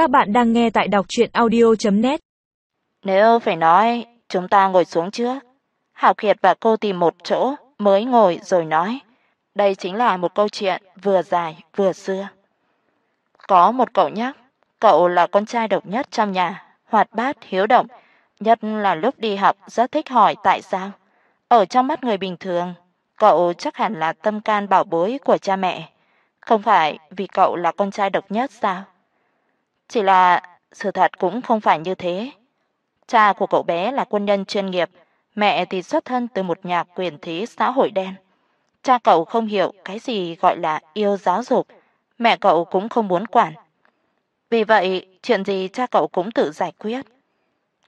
Các bạn đang nghe tại đọc chuyện audio.net Nếu phải nói, chúng ta ngồi xuống trước. Hảo Kiệt và cô tìm một chỗ mới ngồi rồi nói. Đây chính là một câu chuyện vừa dài vừa xưa. Có một cậu nhóc, cậu là con trai độc nhất trong nhà, hoạt bát, hiếu động, nhất là lúc đi học rất thích hỏi tại sao. Ở trong mắt người bình thường, cậu chắc hẳn là tâm can bảo bối của cha mẹ, không phải vì cậu là con trai độc nhất sao? Chỉ là sự thật cũng không phải như thế. Cha của cậu bé là quân nhân chuyên nghiệp, mẹ thì xuất thân từ một nhà quyền thế xã hội đen. Cha cậu không hiểu cái gì gọi là yêu giáo dục, mẹ cậu cũng không muốn quản. Vì vậy, chuyện gì cha cậu cũng tự giải quyết.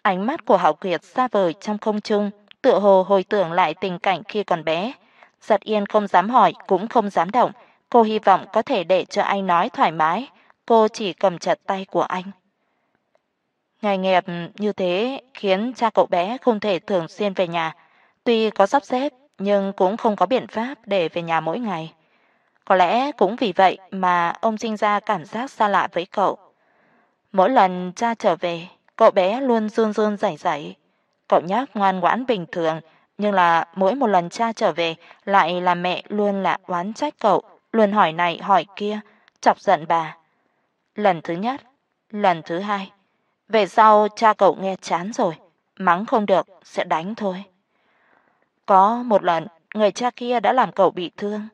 Ánh mắt của Hạo Kiệt xa vời trong không trung, tựa hồ hồi tưởng lại tình cảnh khi còn bé. Giật Yên không dám hỏi cũng không dám động, cô hy vọng có thể để cho anh nói thoải mái, cô chỉ cầm chặt tay của anh. ngày nghiệp như thế khiến cha cậu bé không thể thường xuyên về nhà, tuy có sắp xếp nhưng cũng không có biện pháp để về nhà mỗi ngày. Có lẽ cũng vì vậy mà ông sinh ra cảm giác xa lạ với cậu. Mỗi lần cha trở về, cậu bé luôn run run rẩy rẩy. Cậu nhóc ngoan ngoãn bình thường, nhưng là mỗi một lần cha trở về lại là mẹ luôn là oán trách cậu, luôn hỏi này hỏi kia, chọc giận bà. Lần thứ nhất, lần thứ hai, về sau cha cậu nghe chán rồi, mắng không được sẽ đánh thôi. Có một lần, người cha kia đã làm cậu bị thương.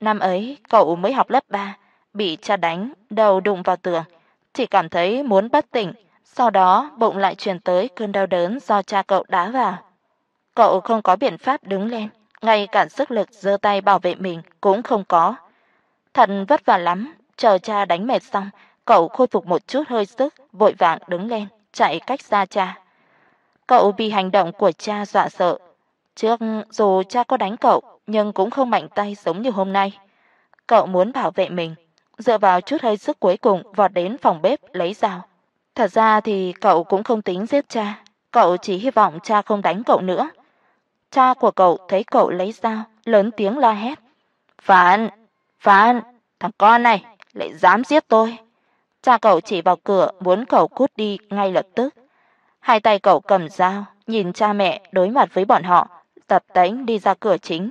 Năm ấy, cậu mới học lớp 3, bị cha đánh, đầu đụng vào tường, chỉ cảm thấy muốn bất tỉnh, sau đó bụng lại truyền tới cơn đau đớn do cha cậu đá vào. Cậu không có biện pháp đứng lên, ngay cả sức lực giơ tay bảo vệ mình cũng không có. Thật vất vả lắm, chờ cha đánh mệt xong, cậu khôi phục một chút hơi sức, vội vàng đứng lên, chạy cách xa cha. Cậu bị hành động của cha dọa sợ. Trước dù cha có đánh cậu, nhưng cũng không mạnh tay giống như hôm nay. Cậu muốn bảo vệ mình, dựa vào chút hơi sức cuối cùng vọt đến phòng bếp lấy dao. Thật ra thì cậu cũng không tính giết cha, cậu chỉ hy vọng cha không đánh cậu nữa. Cha của cậu thấy cậu lấy dao, lớn tiếng la hét: "Phản, phản, thằng con này lại dám giết tôi." Cha cậu chỉ vào cửa muốn cậu cút đi ngay lập tức. Hai tay cậu cầm dao, nhìn cha mẹ đối mặt với bọn họ, tập tễnh đi ra cửa chính.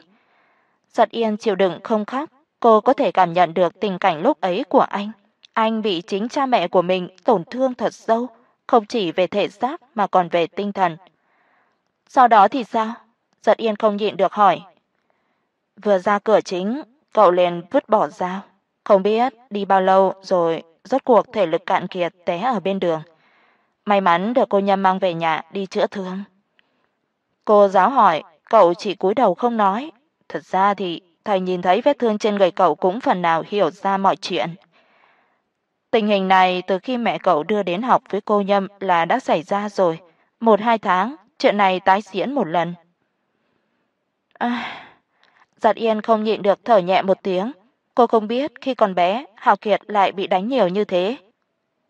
Giật Yên chịu đựng không khóc, cô có thể cảm nhận được tình cảnh lúc ấy của anh. Anh bị chính cha mẹ của mình tổn thương thật sâu, không chỉ về thể xác mà còn về tinh thần. Sau đó thì sao? Giật Yên không nhịn được hỏi. Vừa ra cửa chính, cậu liền vứt bỏ dao, không biết đi bao lâu rồi rốt cuộc thể lực cạn kiệt té ở bên đường. May mắn được cô Nhâm mang về nhà đi chữa thương. Cô giáo hỏi, cậu chỉ cúi đầu không nói. Thật ra thì thầy nhìn thấy vết thương trên người cậu cũng phần nào hiểu ra mọi chuyện. Tình hình này từ khi mẹ cậu đưa đến học với cô Nhâm là đã xảy ra rồi, một hai tháng, chuyện này tái diễn một lần. À, Giật Yên không nhịn được thở nhẹ một tiếng, cô không biết khi còn bé Hạo Kiệt lại bị đánh nhiều như thế.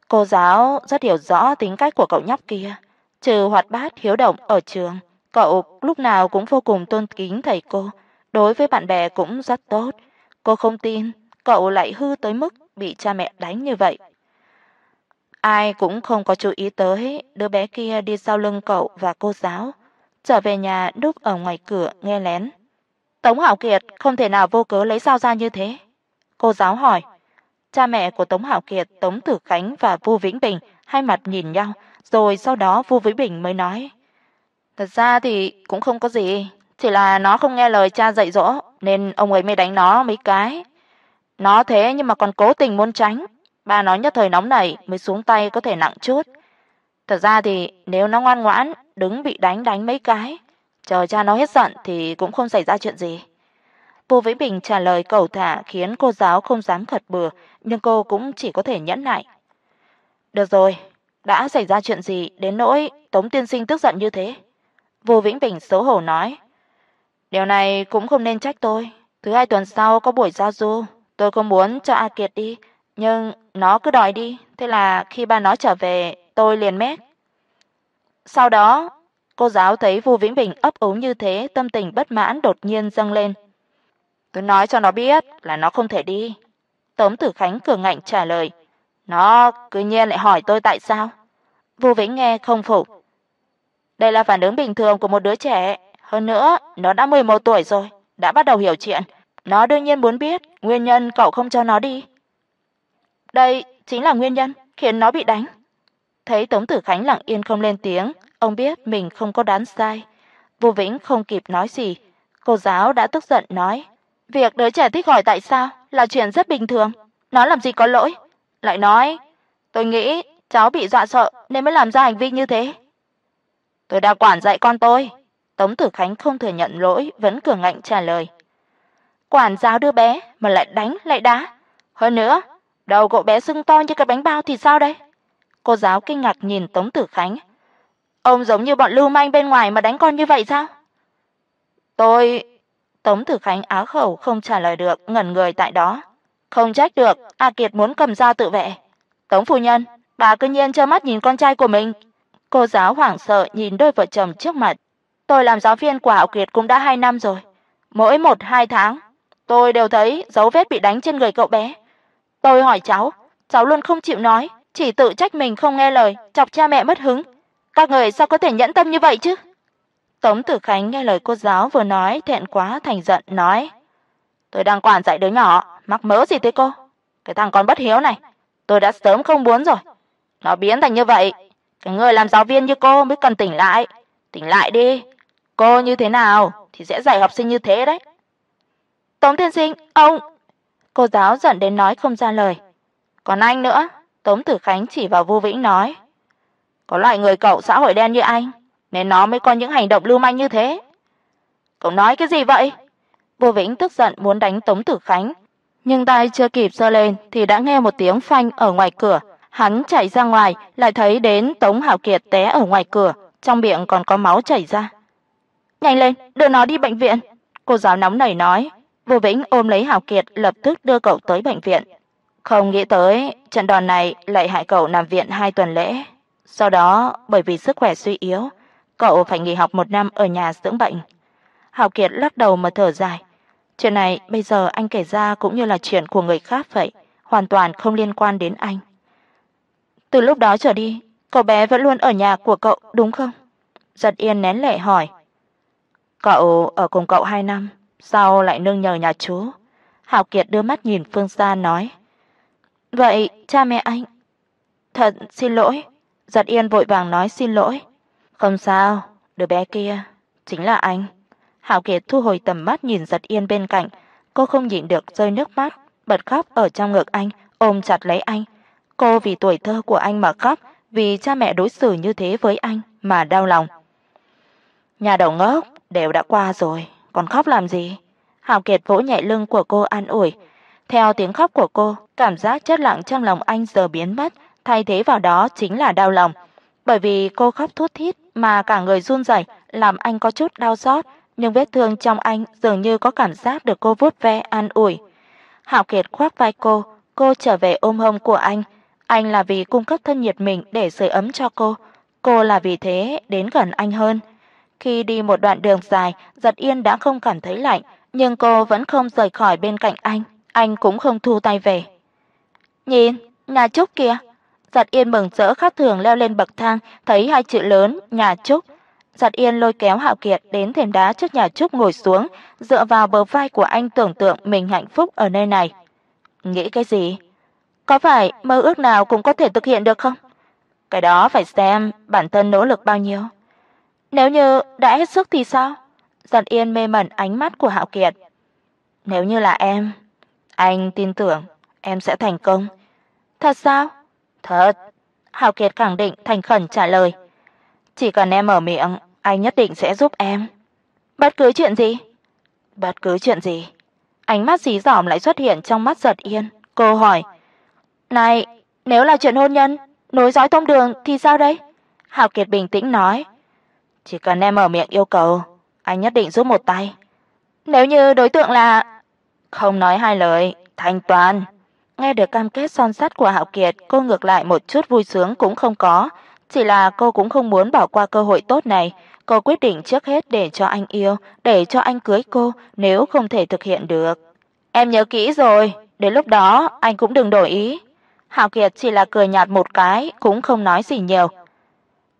Cô giáo rất hiểu rõ tính cách của cậu nhóc kia, trừ hoạt bát hiếu động ở trường, cậu lúc nào cũng vô cùng tôn kính thầy cô, đối với bạn bè cũng rất tốt. Cô không tin cậu lại hư tới mức bị cha mẹ đánh như vậy. Ai cũng không có chú ý tới đứa bé kia đi sau lưng cậu và cô giáo, trở về nhà núp ở ngoài cửa nghe lén. Tống Hạo Kiệt không thể nào vô cớ lấy dao ra như thế. Cô giáo hỏi. Cha mẹ của Tống Hạo Kiệt, Tống Tử Khánh và Vu Vĩnh Bình hai mặt nhìn nhau, rồi sau đó Vu Vĩnh Bình mới nói: "Thật ra thì cũng không có gì, chỉ là nó không nghe lời cha dạy dỗ nên ông ấy mới đánh nó mấy cái. Nó thế nhưng mà còn cố tình muốn tránh, ba nó nhất thời nóng nảy mới xuống tay có thể nặng chút. Thật ra thì nếu nó ngoan ngoãn, đứng bị đánh đánh mấy cái, chờ cha nó hết giận thì cũng không xảy ra chuyện gì." Vô Vĩ Bình trả lời cầu thả khiến cô giáo không dám khật bừa, nhưng cô cũng chỉ có thể nhẫn nại. "Được rồi, đã xảy ra chuyện gì đến nỗi Tống tiên sinh tức giận như thế?" Vô Vĩnh Bình xấu hổ nói. "Điều này cũng không nên trách tôi, thứ hai tuần sau có buổi giao du, tôi không muốn cho A Kiệt đi, nhưng nó cứ đòi đi, thế là khi ba nó trở về, tôi liền mét." Sau đó, cô giáo thấy Vu Vĩnh Bình ấp úng như thế, tâm tình bất mãn đột nhiên dâng lên. Tôi nói cho nó biết là nó không thể đi. Tống Tử Khánh cường ngạnh trả lời, Nó cứ nhiên lại hỏi tôi tại sao. Vu Vĩnh nghe không phục. Đây là phản ứng bình thường của một đứa trẻ, hơn nữa, nó đã 11 tuổi rồi, đã bắt đầu hiểu chuyện, nó đương nhiên muốn biết nguyên nhân cậu không cho nó đi. Đây chính là nguyên nhân khiến nó bị đánh. Thấy Tống Tử Khánh lặng yên không lên tiếng, ông biết mình không có đoán sai. Vô Vĩnh không kịp nói gì, cô giáo đã tức giận nói: "Việc đứa trẻ thích hỏi tại sao là chuyện rất bình thường, nó làm gì có lỗi?" Lại nói: "Tôi nghĩ cháu bị dọa sợ nên mới làm ra hành vi như thế." "Tôi đã quản dạy con tôi." Tống Tử Khánh không thừa nhận lỗi, vẫn cường ngạnh trả lời. "Quản giáo đứa bé mà lại đánh lại đá, hơn nữa, đầu cậu bé sưng to như cái bánh bao thì sao đây?" Cô giáo kinh ngạc nhìn Tống Tử Khánh. Ông giống như bọn lưu manh bên ngoài mà đánh con như vậy sao? Tôi Tống Tử Khánh á khẩu không trả lời được, ngẩn người tại đó. Không trách được, A Kiệt muốn cầm dao tự vệ. Tống phu nhân, bà cứ nhiên trơ mắt nhìn con trai của mình. Cô giáo hoảng sợ nhìn đôi vợ chồng trước mặt. Tôi làm giáo viên của Hạo Kiệt cũng đã 2 năm rồi. Mỗi một hai tháng, tôi đều thấy dấu vết bị đánh trên người cậu bé. Tôi hỏi cháu, cháu luôn không chịu nói, chỉ tự trách mình không nghe lời, chọc cha mẹ mất hứng. Các người sao có thể nhẫn tâm như vậy chứ? Tống Tử Khánh nghe lời cô giáo vừa nói thẹn quá thành giận nói: "Tôi đang quản dạy đứa nhỏ, mắc mớ gì thế cô? Cái thằng con bất hiếu này, tôi đã sớm không muốn rồi. Nó biến thành như vậy, cái người làm giáo viên như cô mới cần tỉnh lại, tỉnh lại đi. Cô như thế nào thì sẽ dạy học sinh như thế đấy." Tống Thiên sinh, ông Cô giáo giận đến nói không ra lời. Còn anh nữa, Tống Tử Khánh chỉ vào Vu Vĩnh nói: "Có loại người cậu xã hội đen như anh, nên nó mới có những hành động lưu manh như thế." "Cậu nói cái gì vậy?" Vô Vĩnh tức giận muốn đánh Tống Tử Khánh, nhưng tay chưa kịp giơ lên thì đã nghe một tiếng phanh ở ngoài cửa. Hắn chạy ra ngoài, lại thấy đến Tống Hạo Kiệt té ở ngoài cửa, trong miệng còn có máu chảy ra. "Nhanh lên, đưa nó đi bệnh viện." Cô giáo nóng nảy nói. Vô Vĩnh ôm lấy Hạo Kiệt lập tức đưa cậu tới bệnh viện. Không nghĩ tới, trận đòn này lại hại cậu nằm viện hai tuần lễ. Sau đó, bởi vì sức khỏe suy yếu, cậu phải nghỉ học một năm ở nhà dưỡng bệnh. Hạo Kiệt lắc đầu mà thở dài. Chuyện này bây giờ anh kể ra cũng như là chuyện của người khác vậy, hoàn toàn không liên quan đến anh. Từ lúc đó trở đi, cậu bé vẫn luôn ở nhà của cậu đúng không? Giật Yên nén lệ hỏi. Cậu ở cùng cậu hai năm, sao lại nương nhờ nhà chú? Hạo Kiệt đưa mắt nhìn phương xa nói. Vậy cha mẹ anh? Thật xin lỗi. Giật Yên vội vàng nói xin lỗi. Không sao, đứa bé kia chính là anh. Hạo Kiệt thu hồi tầm mắt nhìn Giật Yên bên cạnh, cô không nhịn được rơi nước mắt, bật khóc ở trong ngực anh, ôm chặt lấy anh. Cô vì tuổi thơ của anh mà khóc, vì cha mẹ đối xử như thế với anh mà đau lòng. Nhà đầu ngốc đều đã qua rồi, còn khóc làm gì? Hạo Kiệt vỗ nhẹ lưng của cô an ủi. Theo tiếng khóc của cô, cảm giác chất lặng trong lòng anh giờ biến mất, thay thế vào đó chính là đau lòng. Bởi vì cô khóc thút thít mà cả người run rẩy, làm anh có chút đau xót, nhưng vết thương trong anh dường như có cảm giác được cô vuốt ve an ủi. Hạo Kiệt khoác vai cô, cô trở về ôm hông của anh. Anh là vì cung cấp thân nhiệt mình để sưởi ấm cho cô, cô là vì thế đến gần anh hơn. Khi đi một đoạn đường dài, Giật Yên đã không cảm thấy lạnh, nhưng cô vẫn không rời khỏi bên cạnh anh, anh cũng không thu tay về. Nhìn, nhà Trúc kìa. Giật Yên mừng rỡ khác thường leo lên bậc thang, thấy hai chữ lớn nhà Trúc. Giật Yên lôi kéo Hạo Kiệt đến thềm đá trước nhà Trúc ngồi xuống, dựa vào bờ vai của anh tưởng tượng mình hạnh phúc ở nơi này. Nghĩ cái gì? Có phải mơ ước nào cũng có thể thực hiện được không? Cái đó phải xem bản thân nỗ lực bao nhiêu. Nếu như đã hết sức thì sao? Giật Yên mê mẩn ánh mắt của Hạo Kiệt. Nếu như là em, anh tin tưởng em sẽ thành công. Thật sao? Thật. Hào Kiệt khẳng định thành khẩn trả lời. Chỉ cần em mở miệng, anh nhất định sẽ giúp em. Bất cứ chuyện gì? Bất cứ chuyện gì. Ánh mắt dí dỏm lại xuất hiện trong mắt Giật Yên. Cô hỏi: "Này, nếu là chuyện hôn nhân, nối dõi thông đường thì sao đây?" Hào Kiệt bình tĩnh nói: "Chỉ cần em mở miệng yêu cầu, anh nhất định giúp một tay. Nếu như đối tượng là không nói hai lời, thanh toàn." Nghe được cam kết son sắt của Hạo Kiệt, cô ngược lại một chút vui sướng cũng không có, chỉ là cô cũng không muốn bỏ qua cơ hội tốt này, cô quyết định trước hết để cho anh yêu, để cho anh cưới cô, nếu không thể thực hiện được. Em nhớ kỹ rồi, đến lúc đó anh cũng đừng đổi ý. Hạo Kiệt chỉ là cười nhạt một cái, cũng không nói gì nhiều.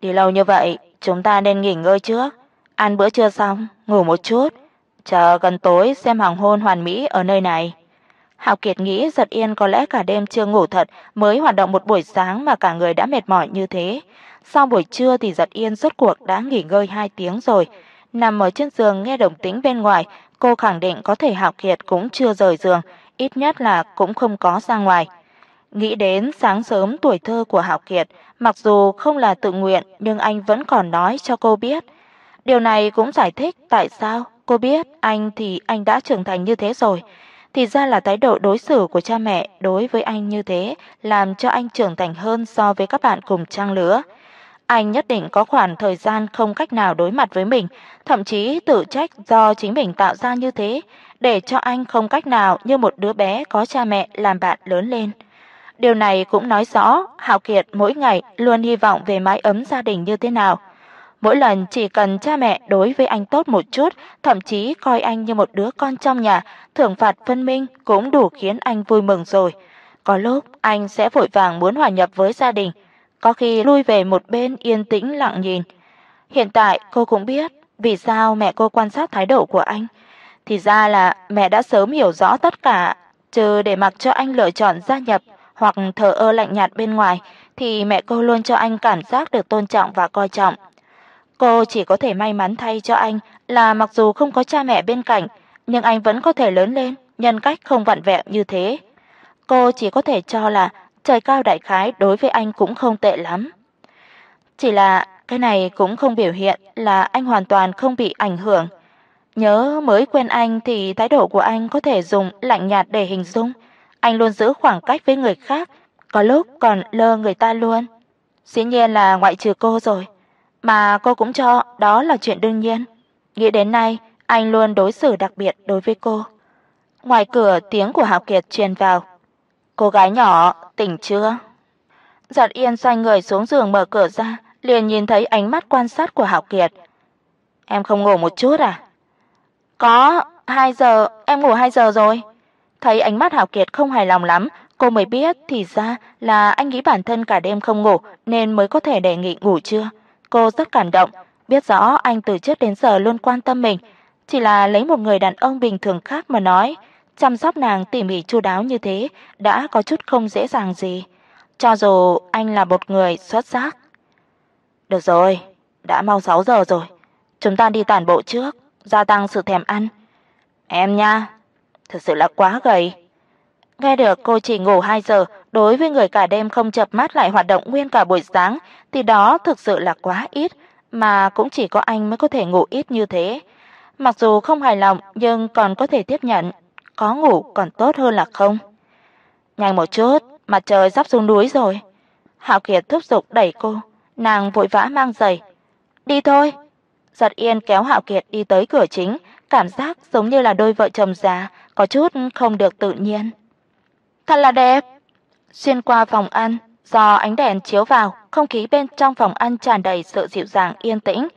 Đi lâu như vậy, chúng ta nên nghỉ ngơi trước, ăn bữa trưa xong, ngủ một chút, chờ gần tối xem hoàng hôn hoàn mỹ ở nơi này. Hạo Kiệt nghĩ Giật Yên có lẽ cả đêm chưa ngủ thật, mới hoạt động một buổi sáng mà cả người đã mệt mỏi như thế. Sau buổi trưa thì Giật Yên rốt cuộc đã nghỉ ngơi 2 tiếng rồi, nằm ở trên giường nghe động tĩnh bên ngoài, cô khẳng định có thể Hạo Kiệt cũng chưa rời giường, ít nhất là cũng không có ra ngoài. Nghĩ đến sáng sớm tuổi thơ của Hạo Kiệt, mặc dù không là tự nguyện nhưng anh vẫn còn nói cho cô biết. Điều này cũng giải thích tại sao cô biết anh thì anh đã trưởng thành như thế rồi. Thì ra là thái độ đối xử của cha mẹ đối với anh như thế, làm cho anh trưởng thành hơn so với các bạn cùng trang lứa. Anh nhất định có khoảng thời gian không cách nào đối mặt với mình, thậm chí tự trách do chính mình tạo ra như thế, để cho anh không cách nào như một đứa bé có cha mẹ làm bạn lớn lên. Điều này cũng nói rõ Hạo Kiệt mỗi ngày luôn hy vọng về mái ấm gia đình như thế nào. Mỗi lần chỉ cần cha mẹ đối với anh tốt một chút, thậm chí coi anh như một đứa con trong nhà, thưởng phạt phân minh cũng đủ khiến anh vui mừng rồi. Có lúc anh sẽ vội vàng muốn hòa nhập với gia đình, có khi lui về một bên yên tĩnh lặng nhìn. Hiện tại cô cũng biết vì sao mẹ cô quan sát thái độ của anh, thì ra là mẹ đã sớm hiểu rõ tất cả, trừ để mặc cho anh lựa chọn gia nhập hoặc thờ ơ lạnh nhạt bên ngoài thì mẹ cô luôn cho anh cảm giác được tôn trọng và coi trọng. Cô chỉ có thể may mắn thay cho anh là mặc dù không có cha mẹ bên cạnh, nhưng anh vẫn có thể lớn lên, nhân cách không vặn vẹo như thế. Cô chỉ có thể cho là trời cao đại khái đối với anh cũng không tệ lắm. Chỉ là cái này cũng không biểu hiện là anh hoàn toàn không bị ảnh hưởng. Nhớ mới quen anh thì thái độ của anh có thể dùng lạnh nhạt để hình dung, anh luôn giữ khoảng cách với người khác, có lúc còn lơ người ta luôn. Dĩ nhiên là ngoại trừ cô rồi, mà cô cũng cho đó là chuyện đương nhiên. Nghĩ đến nay, anh luôn đối xử đặc biệt đối với cô. Ngoài cửa tiếng của Hạo Kiệt truyền vào. "Cô gái nhỏ, tỉnh chưa?" Giật Yên xoay người xuống giường mở cửa ra, liền nhìn thấy ánh mắt quan sát của Hạo Kiệt. "Em không ngủ một chút à?" "Có, 2 giờ, em ngủ 2 giờ rồi." Thấy ánh mắt Hạo Kiệt không hài lòng lắm, cô mới biết thì ra là anh nghĩ bản thân cả đêm không ngủ nên mới có thể đề nghị ngủ trưa. Cô rất cảm động, biết rõ anh từ trước đến giờ luôn quan tâm mình, chỉ là lấy một người đàn ông bình thường khác mà nói, chăm sóc nàng tỉ mỉ chu đáo như thế đã có chút không dễ dàng gì, cho dù anh là một người xuất sắc. Được rồi, đã mau 6 giờ rồi, chúng ta đi tản bộ trước, gia tăng sự thèm ăn. Em nha, thật sự là quá gầy. Nghe được cô chỉ ngủ 2 giờ, đối với người cả đêm không chợp mắt lại hoạt động nguyên cả buổi sáng thì đó thực sự là quá ít, mà cũng chỉ có anh mới có thể ngủ ít như thế. Mặc dù không hài lòng nhưng còn có thể tiếp nhận, có ngủ còn tốt hơn là không. Nhanh một chút, mặt trời sắp xuống núi rồi. Hạo Kiệt thúc giục đẩy cô, nàng vội vã mang giày. "Đi thôi." Giật Yên kéo Hạo Kiệt đi tới cửa chính, cảm giác giống như là đôi vợ chồng già, có chút không được tự nhiên. Thật là đẹp. Xuyên qua phòng ăn, do ánh đèn chiếu vào, không khí bên trong phòng ăn tràn đầy sự dịu dàng yên tĩnh.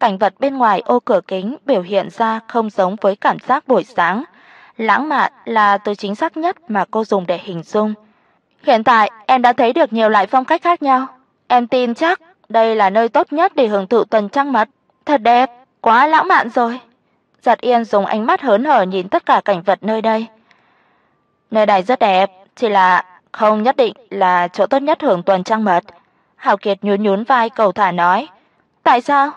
Cảnh vật bên ngoài ô cửa kính biểu hiện ra không giống với cảm giác buổi sáng. Lãng mạn là từ chính xác nhất mà cô dùng để hình dung. Hiện tại em đã thấy được nhiều loại phong cách khác nhau. Em tin chắc đây là nơi tốt nhất để hưởng thụ tuần trăng mật. Thật đẹp, quá lãng mạn rồi. Giật Yên dùng ánh mắt hớn hở nhìn tất cả cảnh vật nơi đây. Nơi này rất đẹp, chỉ là không nhất định là chỗ tốt nhất hưởng tuần trăng mật. Hạo Kiệt nhún nhún vai cầu thả nói, "Tại sao?"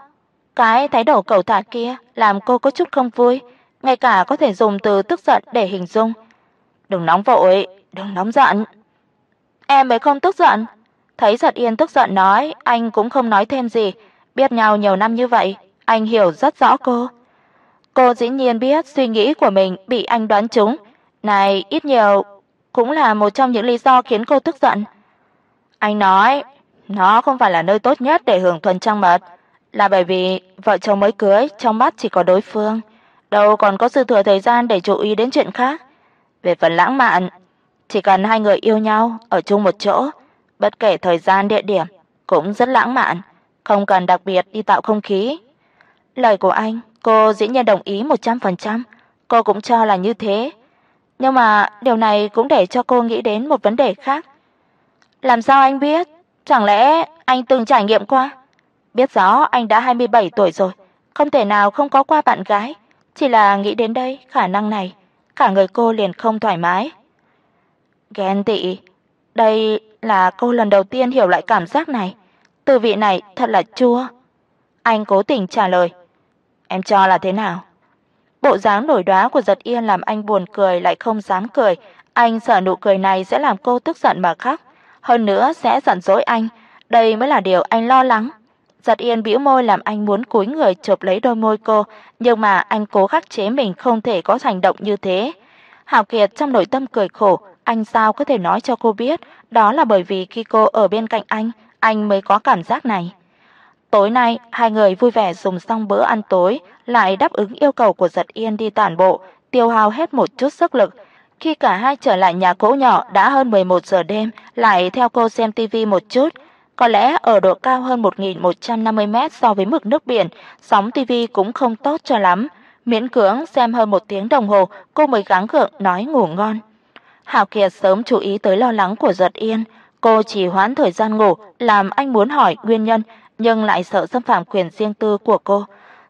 Cái thái độ cầu thả kia làm cô có chút không vui, ngay cả có thể dùng từ tức giận để hình dung. "Đừng nóng vội, đừng nóng giận." Em mới không tức giận. Thấy Giật Yên tức giận nói, anh cũng không nói thêm gì, biết nhau nhiều năm như vậy, anh hiểu rất rõ cô. Cô dĩ nhiên biết suy nghĩ của mình bị anh đoán trúng, này ít nhiều cũng là một trong những lý do khiến cô tức giận. Anh nói, nó không phải là nơi tốt nhất để hưởng thuần trăng mật, là bởi vì vợ chồng mới cưới trong mắt chỉ có đối phương, đâu còn có dư thừa thời gian để chú ý đến chuyện khác. Về phần lãng mạn, chỉ cần hai người yêu nhau ở chung một chỗ, bất kể thời gian địa điểm cũng rất lãng mạn, không cần đặc biệt đi tạo không khí. Lời của anh, cô dĩ nhiên đồng ý 100%, cô cũng cho là như thế. Nhưng mà điều này cũng để cho cô nghĩ đến một vấn đề khác. Làm sao anh biết? Chẳng lẽ anh từng trải nghiệm qua? Biết rõ anh đã 27 tuổi rồi, không thể nào không có qua bạn gái, chỉ là nghĩ đến đây khả năng này, cả người cô liền không thoải mái. Ghen tị, đây là cô lần đầu tiên hiểu lại cảm giác này, tư vị này thật là chua. Anh cố tình trả lời. Em cho là thế nào? Bộ dáng nổi đoá của Giật Yên làm anh buồn cười lại không dám cười, anh sợ nụ cười này sẽ làm cô tức giận mà khóc, hơn nữa sẽ giận dỗi anh, đây mới là điều anh lo lắng. Giật Yên bĩu môi làm anh muốn cúi người chụp lấy đôi môi cô, nhưng mà anh cố khắc chế mình không thể có hành động như thế. Hạo Kiệt trong nội tâm cười khổ, anh sao có thể nói cho cô biết, đó là bởi vì khi cô ở bên cạnh anh, anh mới có cảm giác này. Tối nay, hai người vui vẻ dùng xong bữa ăn tối, lại đáp ứng yêu cầu của Giật Yên đi tản bộ, tiêu hao hết một chút sức lực. Khi cả hai trở lại nhà cỗ nhỏ đã hơn 11 giờ đêm, lại theo cô xem tivi một chút, có lẽ ở độ cao hơn 1150 mét so với mực nước biển, sóng tivi cũng không tốt cho lắm. Miễn cưỡng xem hơn một tiếng đồng hồ, cô mới gắng gượng nói ngủ ngon. Hạo Kiệt sớm chú ý tới lo lắng của Giật Yên, cô chỉ hoãn thời gian ngủ, làm anh muốn hỏi nguyên nhân, nhưng lại sợ xâm phạm quyền riêng tư của cô.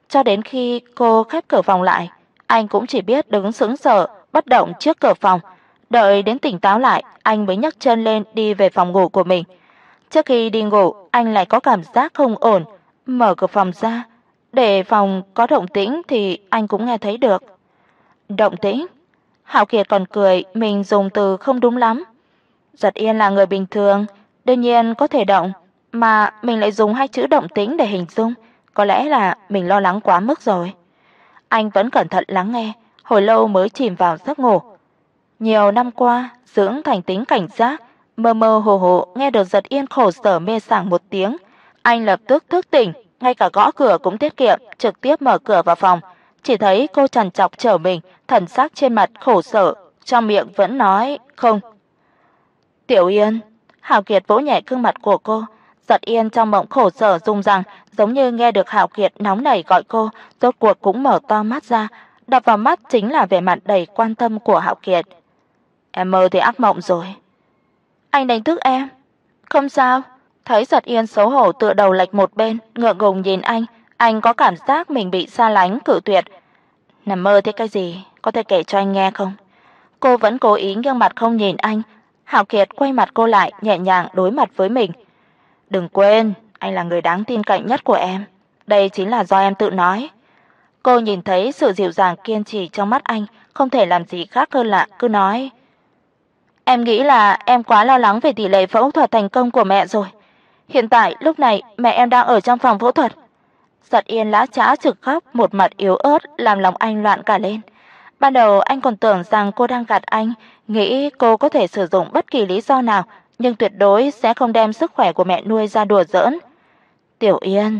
Cho đến khi cô khép cửa phòng lại, anh cũng chỉ biết đứng sững sờ, bất động trước cửa phòng. Đợi đến tỉnh táo lại, anh mới nhấc chân lên đi về phòng ngủ của mình. Trước khi đi ngủ, anh lại có cảm giác không ổn, mở cửa phòng ra, để phòng có động tĩnh thì anh cũng nghe thấy được. Động tĩnh? Hạo Kiệt còn cười, mình dùng từ không đúng lắm. Giật Yên là người bình thường, đương nhiên có thể động, mà mình lại dùng hai chữ động tĩnh để hình dung, có lẽ là mình lo lắng quá mức rồi. Anh vẫn cẩn thận lắng nghe, hồi lâu mới chìm vào giấc ngủ. Nhiều năm qua, dưỡng thành tính cảnh giác, mơ mơ hồ hồ nghe được Giật Yên khổ sở mê sảng một tiếng, anh lập tức thức tỉnh, ngay cả gõ cửa cũng tiết kiệm, trực tiếp mở cửa vào phòng, chỉ thấy cô trằn trọc trở mình, thần sắc trên mặt khổ sở, trong miệng vẫn nói không. "Tiểu Yên." Hạo Kiệt vỗ nhẹ gương mặt của cô, Giật Yên trong mộng khổ sở rung rằng, giống như nghe được Hạo Kiệt nóng nảy gọi cô, rốt cuộc cũng mở to mắt ra, đập vào mắt chính là vẻ mặt đầy quan tâm của Hạo Kiệt. "Em mơ thì ác mộng rồi." "Anh đánh thức em?" "Không sao." Thấy Giật Yên xấu hổ tựa đầu lệch một bên, ngượng ngùng nhìn anh, anh có cảm giác mình bị xa lánh cự tuyệt. "Nằm mơ thế cái gì, có thể kể cho anh nghe không?" Cô vẫn cố ý nghiêng mặt không nhìn anh. Hạo Kiệt quay mặt cô lại, nhẹ nhàng đối mặt với mình. "Đừng quên, anh là người đáng tin cậy nhất của em. Đây chính là do em tự nói." Cô nhìn thấy sự dịu dàng kiên trì trong mắt anh, không thể làm gì khác hơn là cứ nói: "Em nghĩ là em quá lo lắng về tỷ lệ phẫu thuật thành công của mẹ rồi. Hiện tại lúc này mẹ em đang ở trong phòng phẫu thuật." Giật Yên lá chã trực khóc, một mặt yếu ớt làm lòng anh loạn cả lên. Ban đầu anh còn tưởng rằng cô đang gạt anh, nghĩ cô có thể sử dụng bất kỳ lý do nào, nhưng tuyệt đối sẽ không đem sức khỏe của mẹ nuôi ra đùa giỡn. Tiểu Yên,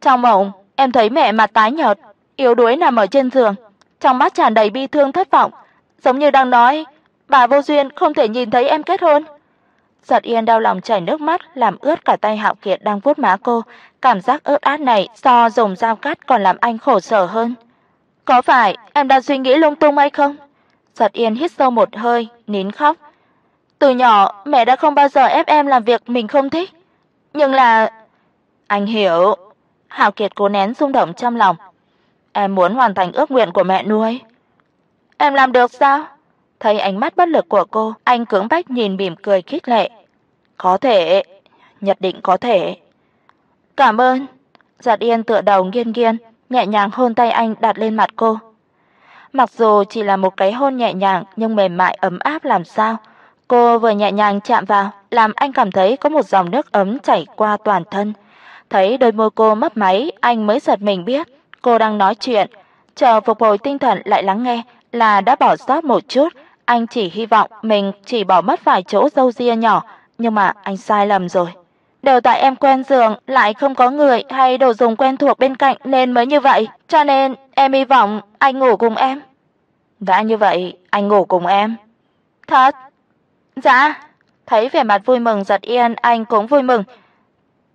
trong mộng, em thấy mẹ mặt tái nhợt, yếu đuối nằm ở trên giường, trong mắt tràn đầy bi thương thất vọng, giống như đang nói, bà vô duyên không thể nhìn thấy em kết hôn. Giật Yên đau lòng chảy nước mắt, làm ướt cả tay Hạo Kiệt đang vuốt má cô, cảm giác ướt át này so dùng dao cắt còn làm anh khổ sở hơn. Có phải em đang suy nghĩ lung tung hay không? Giật Yên hít sâu một hơi, nín khóc. Từ nhỏ mẹ đã không bao giờ ép em làm việc mình không thích, nhưng là anh hiểu. Hạo Kiệt cố nén xung động trong lòng. Em muốn hoàn thành ước nguyện của mẹ nuôi. Em làm được sao? Thấy ánh mắt bất lực của cô, anh cưỡng bách nhìn mỉm cười khích lệ. Có thể, nhất định có thể. Cảm ơn. Giật Yên tựa đầu nghiêng nghiêng, nhẹ nhàng hôn tay anh đặt lên mặt cô. Mặc dù chỉ là một cái hôn nhẹ nhàng nhưng mềm mại ấm áp làm sao. Cô vừa nhẹ nhàng chạm vào, làm anh cảm thấy có một dòng nước ấm chảy qua toàn thân. Thấy đôi môi cô mấp máy, anh mới giật mình biết cô đang nói chuyện. Chờ phục hồi tinh thần lại lắng nghe là đã bỏ sót một chút, anh chỉ hy vọng mình chỉ bỏ mất vài chỗ râu ria nhỏ, nhưng mà anh sai lầm rồi. Đều tại em quen giường, lại không có người hay đồ dùng quen thuộc bên cạnh nên mới như vậy, cho nên em hy vọng anh ngủ cùng em. Đã như vậy, anh ngủ cùng em. Thật? Dạ. Thấy vẻ mặt vui mừng giật yên, anh cũng vui mừng.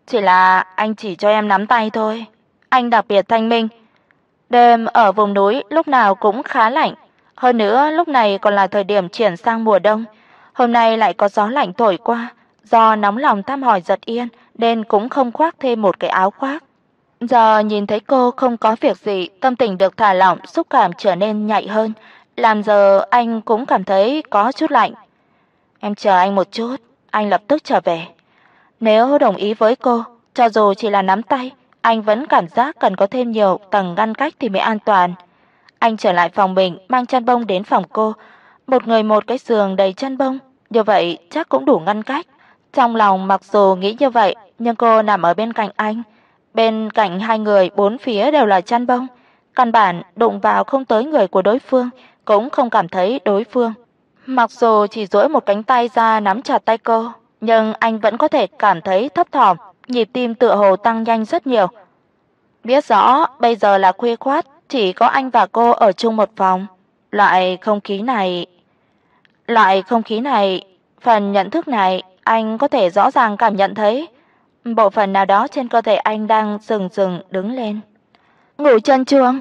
Chỉ là anh chỉ cho em nắm tay thôi. Anh đặc biệt thanh minh. Đêm ở vùng núi lúc nào cũng khá lạnh, hơn nữa lúc này còn là thời điểm chuyển sang mùa đông. Hôm nay lại có gió lạnh thổi qua, do nóng lòng thăm hỏi Giật Yên nên cũng không khoác thêm một cái áo khoác. Giờ nhìn thấy cô không có việc gì, tâm tình được thả lỏng, xúc cảm trở nên nhạy hơn, làm giờ anh cũng cảm thấy có chút lạnh. Em chờ anh một chút, anh lập tức trở về. Nếu đồng ý với cô, cho dù chỉ là nắm tay, anh vẫn cảm giác cần có thêm nhiều tầng ngăn cách thì mới an toàn. Anh trở lại phòng mình, mang chăn bông đến phòng cô, một người một cái giường đầy chăn bông, như vậy chắc cũng đủ ngăn cách. Trong lòng mặc dù nghĩ như vậy, nhưng cô nằm ở bên cạnh anh, bên cạnh hai người bốn phía đều là chăn bông, căn bản đụng vào không tới người của đối phương, cũng không cảm thấy đối phương. Mặc dù chỉ duỗi một cánh tay ra nắm chặt tay cô, nhưng anh vẫn có thể cảm thấy thấp thỏm, nhịp tim tựa hồ tăng nhanh rất nhiều. Biết rõ bây giờ là khuya khoát, chỉ có anh và cô ở chung một phòng, loại không khí này, loại không khí này, phần nhận thức này anh có thể rõ ràng cảm nhận thấy, bộ phận nào đó trên cơ thể anh đang sừng sừng đứng lên. Ngủ chân chuông,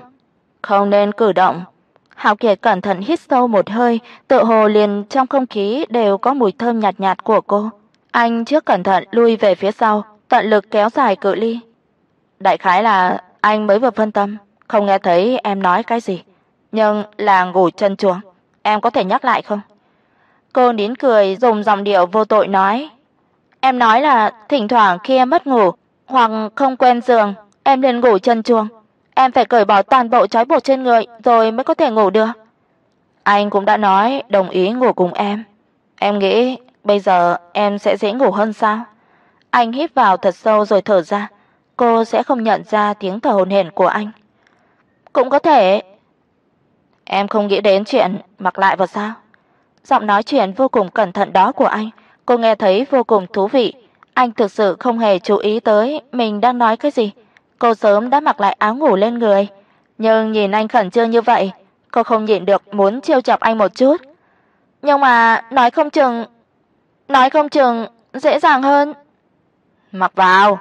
không nên cử động. Hạo Kiệt cẩn thận hít sâu một hơi, tựa hồ liền trong không khí đều có mùi thơm nhạt nhạt của cô. Anh trước cẩn thận lui về phía sau, tận lực kéo dài cự ly. Đại khái là anh mới vừa phân tâm, không nghe thấy em nói cái gì, nhưng là ngủ chân chuồng, em có thể nhắc lại không? Cô nín cười dùng giọng điệu vô tội nói, em nói là thỉnh thoảng khi em mất ngủ hoặc không quen giường, em liền ngủ chân chuồng, em phải cởi bỏ toàn bộ trói buộc trên người rồi mới có thể ngủ được. Anh cũng đã nói đồng ý ngủ cùng em. Em nghĩ bây giờ em sẽ dễ ngủ hơn sao? Anh hít vào thật sâu rồi thở ra, cô sẽ không nhận ra tiếng thở hổn hển của anh. Cũng có thể. Em không nghĩ đến chuyện mặc lại vào sao? Giọng nói chuyện vô cùng cẩn thận đó của anh, cô nghe thấy vô cùng thú vị. Anh thực sự không hề chú ý tới mình đang nói cái gì. Cô sớm đã mặc lại áo ngủ lên người, nhưng nhìn anh khẩn trương như vậy, cô không nhịn được muốn trêu chọc anh một chút. Nhưng mà nói không chừng nói không chừng dễ dàng hơn. Mặc vào.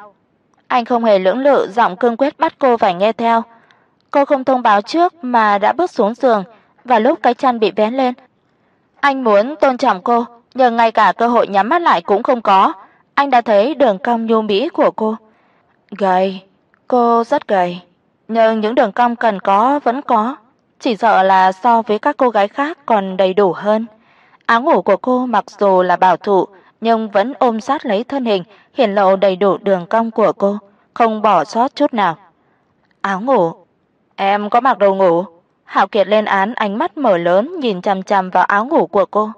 Anh không hề lưỡng lự, giọng cương quyết bắt cô phải nghe theo. Cô không thông báo trước mà đã bước xuống giường, và lúc cái chăn bị vén lên. Anh muốn tôn trọng cô, nhưng ngay cả cơ hội nhắm mắt lại cũng không có. Anh đã thấy đường cong nhu mỹ của cô. Gầy, cô rất gầy, nhưng những đường cong cần có vẫn có, chỉ sợ là so với các cô gái khác còn đầy đủ hơn. Áo ngủ của cô mặc dù là bảo thủ, nhưng vẫn ôm sát lấy thân hình, hiển lộ đầy đủ đường cong của cô, không bỏ sót chút nào. Áo ngủ, em có mặc đồ ngủ? Hạo Kiệt lên án ánh mắt mở lớn nhìn chằm chằm vào áo ngủ của cô.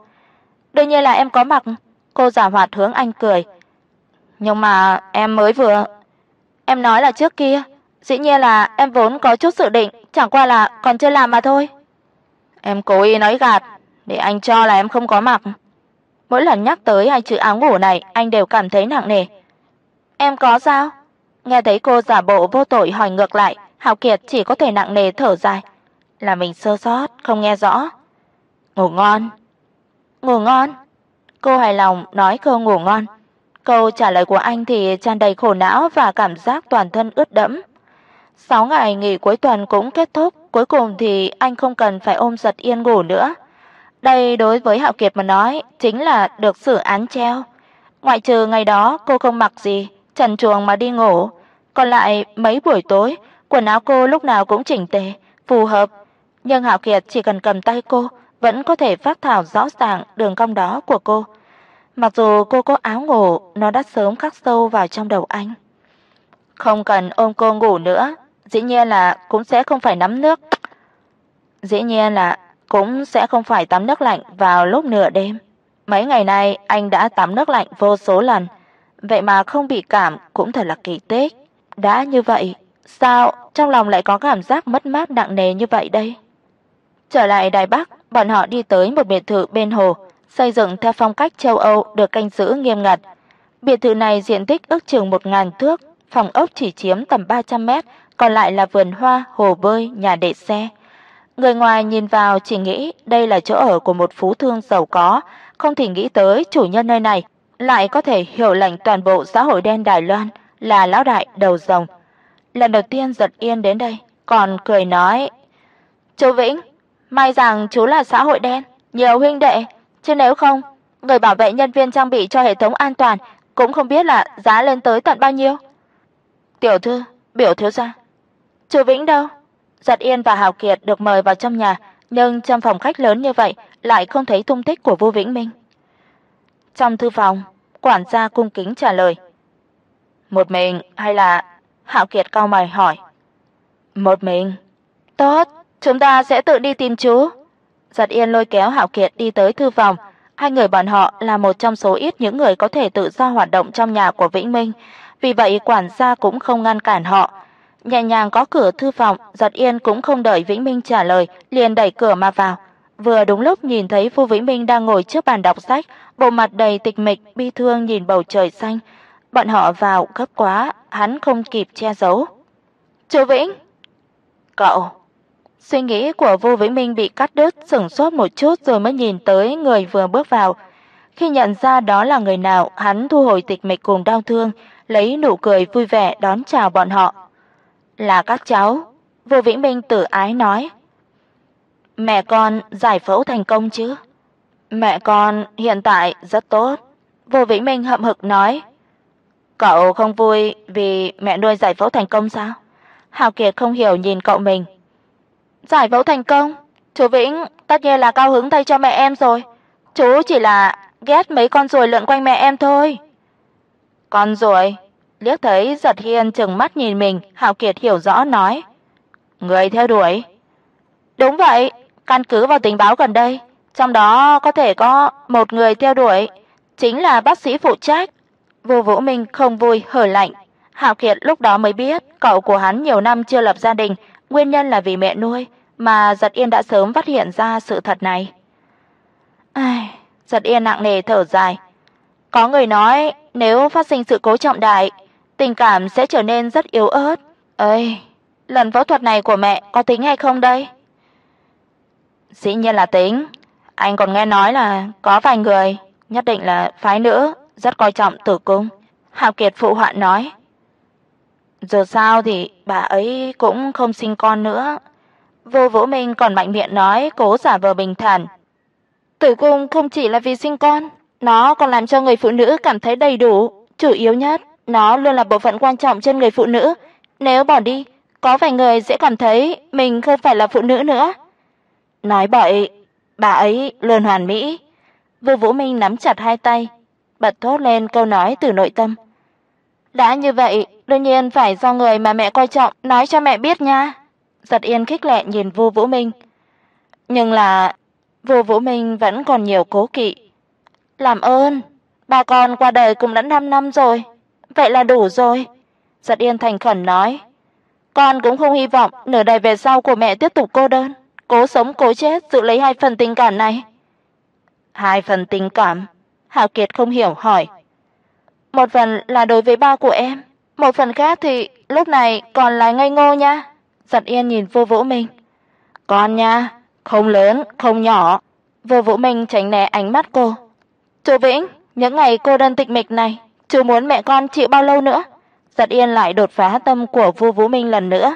Đương nhiên là em có mặc, cô giả hoạt hướng anh cười. Nhưng mà em mới vừa Em nói là trước kia, dĩ nhiên là em vốn có chút dự định, chẳng qua là còn chưa làm mà thôi. Em cố ý nói gạt để anh cho là em không có mặc. Mỗi lần nhắc tới hai chữ áo ngủ này, anh đều cảm thấy nặng nề. Em có sao? Nghe thấy cô giả bộ vô tội hỏi ngược lại, Hạo Kiệt chỉ có thể nặng nề thở dài, là mình sơ sót không nghe rõ. Ngủ ngon. Ngủ ngon. Cô hài lòng nói cô ngủ ngon. Câu trả lời của anh thì tràn đầy khổ não và cảm giác toàn thân ướt đẫm. 6 ngày nghỉ cuối tuần cũng kết thúc, cuối cùng thì anh không cần phải ôm giật yên ngủ nữa. Đây đối với Hạo Kiệt mà nói chính là được xử án treo. Ngoại trừ ngày đó cô không mặc gì, trần truồng mà đi ngủ, còn lại mấy buổi tối, quần áo cô lúc nào cũng chỉnh tề, phù hợp, nhưng Hạo Kiệt chỉ cần cầm tay cô, vẫn có thể phát thảo rõ ràng đường cong đó của cô. Mặc dù cô có áo ngủ, nó đã sớm khắc sâu vào trong đầu anh. Không cần ôm cô ngủ nữa, dĩ nhiên là cũng sẽ không phải nắm nước. Dĩ nhiên là cũng sẽ không phải tắm nước lạnh vào lúc nửa đêm. Mấy ngày nay anh đã tắm nước lạnh vô số lần, vậy mà không bị cảm cũng thật là kỳ tích. Đã như vậy, sao trong lòng lại có cảm giác mất mát nặng nề như vậy đây? Trở lại Đài Bắc, bọn họ đi tới một biệt thự bên hồ, xây dựng theo phong cách châu Âu được canh giữ nghiêm ngặt. Biệt thự này diện tích ước chừng 1000 thước, phòng ốc chỉ chiếm tầm 300 mét, còn lại là vườn hoa, hồ bơi, nhà để xe. Người ngoài nhìn vào chỉ nghĩ đây là chỗ ở của một phú thương giàu có, không thể nghĩ tới chủ nhân nơi này lại có thể hiểu lệnh toàn bộ xã hội đen Đài Loan là lão đại đầu rồng. Lần đầu tiên giật yên đến đây, còn cười nói: "Chú Vĩnh, may rằng chú là xã hội đen, nhiều huynh đệ, chứ nếu không, người bảo vệ nhân viên trang bị cho hệ thống an toàn cũng không biết là giá lên tới tận bao nhiêu. Tiểu thư, biểu thiếu gia. Chu Vĩnh đâu? Giật Yên và Hào Kiệt được mời vào trong nhà, nhưng trong phòng khách lớn như vậy lại không thấy tung tích của Vu Vĩnh Minh. Trong thư phòng, quản gia cung kính trả lời. "Một mình hay là?" Hạo Kiệt cau mày hỏi. "Một mình." "Tốt, chúng ta sẽ tự đi tìm chú." Giật Yên lôi kéo Hạo Kiệt đi tới thư phòng, hai người bọn họ là một trong số ít những người có thể tự do hoạt động trong nhà của Vĩnh Minh, vì vậy quản gia cũng không ngăn cản họ. Nhẹ nhàng có cửa thư phòng, Giật Yên cũng không đợi Vĩnh Minh trả lời, liền đẩy cửa mà vào. Vừa đúng lúc nhìn thấy Vu Vĩnh Minh đang ngồi trước bàn đọc sách, bộ mặt đầy tịch mịch bi thương nhìn bầu trời xanh. Bọn họ vào gấp quá, hắn không kịp che giấu. "Chu Vĩnh." "Cậu." Suy nghĩ của Vu Vĩnh Minh bị cắt đứt, sững sốt một chút rồi mới nhìn tới người vừa bước vào. Khi nhận ra đó là người nào, hắn thu hồi tịch mịch cùng đau thương, lấy nụ cười vui vẻ đón chào bọn họ. "Là các cháu." Vu Vĩnh Minh tự ái nói. "Mẹ con giải phẫu thành công chứ?" "Mẹ con hiện tại rất tốt." Vu Vĩnh Minh hậm hực nói. "Cậu không vui vì mẹ nuôi giải phẫu thành công sao?" Hào Kiệt không hiểu nhìn cậu mình. "Giải phẫu thành công? Chú Vĩnh tất nhiên là cao hứng thay cho mẹ em rồi. Chú chỉ là ghét mấy con ruồi lượn quanh mẹ em thôi." "Con ruồi?" Liếc thấy Giật Hiên trừng mắt nhìn mình, Hạo Kiệt hiểu rõ nói: "Người theo đuổi?" "Đúng vậy, căn cứ vào tình báo gần đây, trong đó có thể có một người theo đuổi, chính là bác sĩ phụ trách." Vô Vũ Minh không vui hở lạnh. Hạo Kiệt lúc đó mới biết, cậu của hắn nhiều năm chưa lập gia đình, nguyên nhân là vì mẹ nuôi, mà Giật Yên đã sớm phát hiện ra sự thật này. Ai, Giật Yên nặng nề thở dài. Có người nói, nếu phát sinh sự cố trọng đại, tình cảm sẽ trở nên rất yếu ớt. Ơi, lần phẫu thuật này của mẹ có tính hay không đây? Dĩ nhiên là tính, anh còn nghe nói là có vài người, nhất định là phái nữ, rất coi trọng tử cung. Hạo Kiệt phụ họa nói. Dù sao thì bà ấy cũng không sinh con nữa. Vô Vũ Minh còn mạnh miệng nói cố giả vờ bình thản. Tử cung không chỉ là vì sinh con, nó còn làm cho người phụ nữ cảm thấy đầy đủ, chủ yếu nhất, nó luôn là bộ phận quan trọng trên người phụ nữ, nếu bỏ đi, có vài người sẽ cảm thấy mình không phải là phụ nữ nữa. Nói bậy, bà ấy luôn hoàn mỹ. Vô Vũ Minh nắm chặt hai tay, bật thốt lên câu nói từ nội tâm. Đã như vậy, đương nhiên phải do người mà mẹ coi trọng nói cho mẹ biết nha. Giật Yên khích lệ nhìn Vu Vũ Minh. Nhưng là Vu Vũ Minh vẫn còn nhiều cố kỵ. Làm ơn, bà con qua đời cũng đã 5 năm rồi, vậy là đủ rồi." Giật Yên thành khẩn nói. "Con cũng không hy vọng nửa đời về sau của mẹ tiếp tục cô đơn, cố sống cố chết giữ lấy hai phần tình cảm này." Hai phần tình cảm? Hạo Kiệt không hiểu hỏi. Một phần là đối với ba của em, một phần khác thì lúc này còn là ngây ngô nha. Giật Yên nhìn Vô Vũ Minh. Con nha, không lớn, không nhỏ. Vô Vũ Minh tránh né ánh mắt cô. "Chú Vĩnh, những ngày cô đơn tịch mịch này, chú muốn mẹ con chịu bao lâu nữa?" Giật Yên lại đột phá tâm của Vô Vũ Minh lần nữa.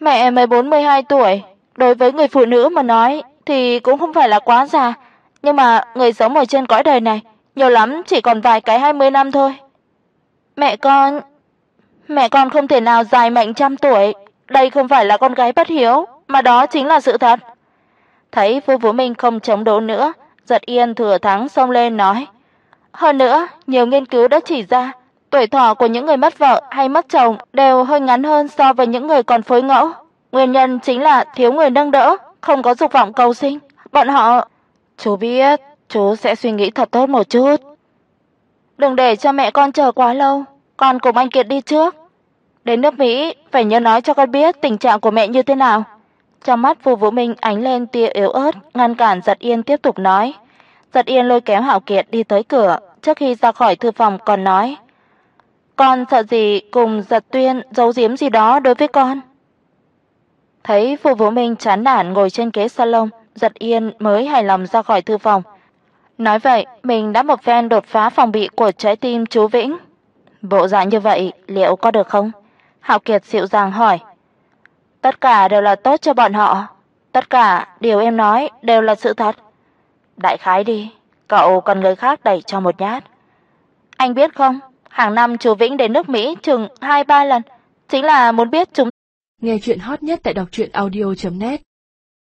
"Mẹ mới 42 tuổi, đối với người phụ nữ mà nói thì cũng không phải là quá già, nhưng mà người sống ở trên cõi đời này, nhiều lắm chỉ còn vài cái 20 năm thôi." "Mẹ con, mẹ con không thể nào dài mệnh trăm tuổi, đây không phải là con gái bất hiếu, mà đó chính là sự thật." Thấy Vu Vũ Minh không chống đỡ nữa, Giật Yên thừa thắng xông lên nói: "Hơn nữa, nhiều nghiên cứu đã chỉ ra, tuổi thọ của những người mất vợ hay mất chồng đều hơi ngắn hơn so với những người còn phối ngẫu. Nguyên nhân chính là thiếu người nâng đỡ, không có dục vọng cầu sinh. Bọn họ, chú biết, chú sẽ suy nghĩ thật tốt một chút. Đừng để cho mẹ con chờ quá lâu, con cùng anh Kiệt đi trước. Đến nước Mỹ phải nhớ nói cho con biết tình trạng của mẹ như thế nào." Trong mắt Vu Vũ Minh ánh lên tia yếu ớt, ngăn cản Giật Yên tiếp tục nói. Giật Yên lôi kéo Hạo Kiệt đi tới cửa, trước khi ra khỏi thư phòng còn nói: "Con sợ gì cùng Giật Tuyên giấu giếm gì đó đối với con?" Thấy Vu Vũ Minh chán nản ngồi trên ghế salon, Giật Yên mới hài lòng ra khỏi thư phòng. Nói vậy, mình đã một phen đột phá phòng bị của trái tim chú Vĩnh. Bộ dạng như vậy liệu có được không? Hạo Kiệt dịu dàng hỏi. Tất cả đều là tốt cho bọn họ, tất cả điều em nói đều là sự thật. Đại khái đi, Cậu còn người khác đẩy cho một nhát. Anh biết không, hàng năm chú Vĩnh đến nước Mỹ chừng hai ba lần, chính là muốn biết chúng Nghe chuyện hot nhất tại đọc truyện audio net